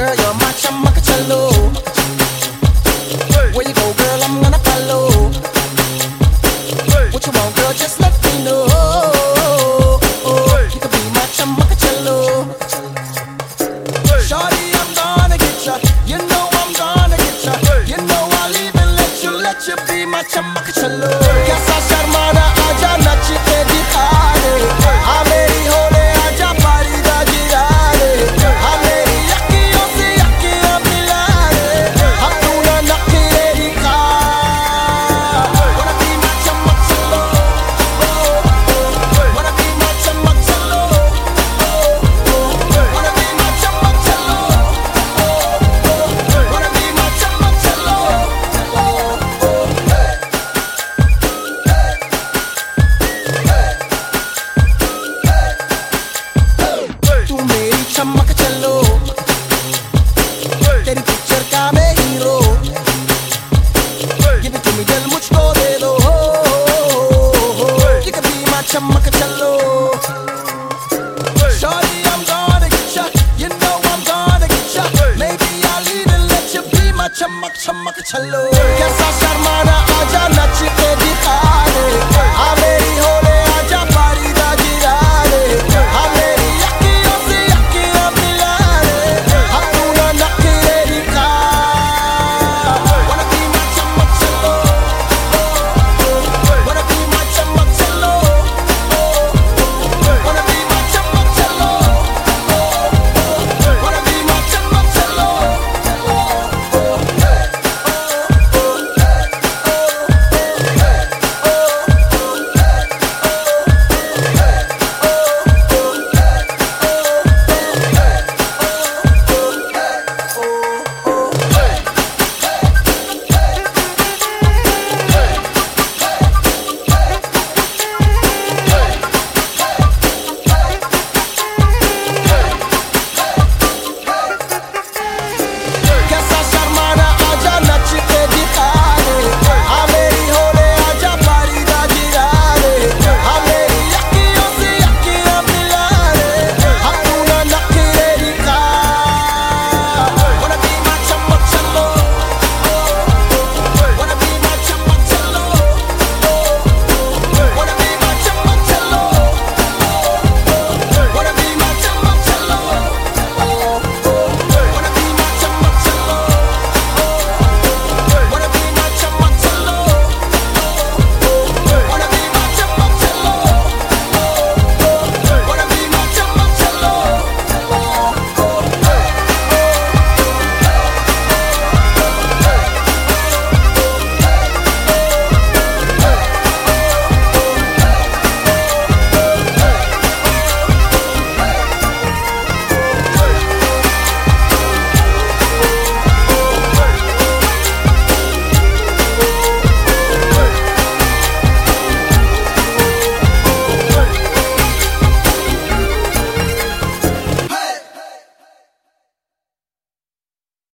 girl, you're my chammak challo. Where you go, girl, I'm gonna follow. What you want, girl, just let me know. You can be my. Shorty, I'm gonna get ya. You know I'm gonna get ya. You know I'll even let you, let you be my sharmana चमक चलो Shorty I'm gonna get ya You know I'm gonna get ya Maybe I'll even let you be my चमक चमक चलो कैसा शर्माना आजा नच के दिखा दे